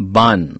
bun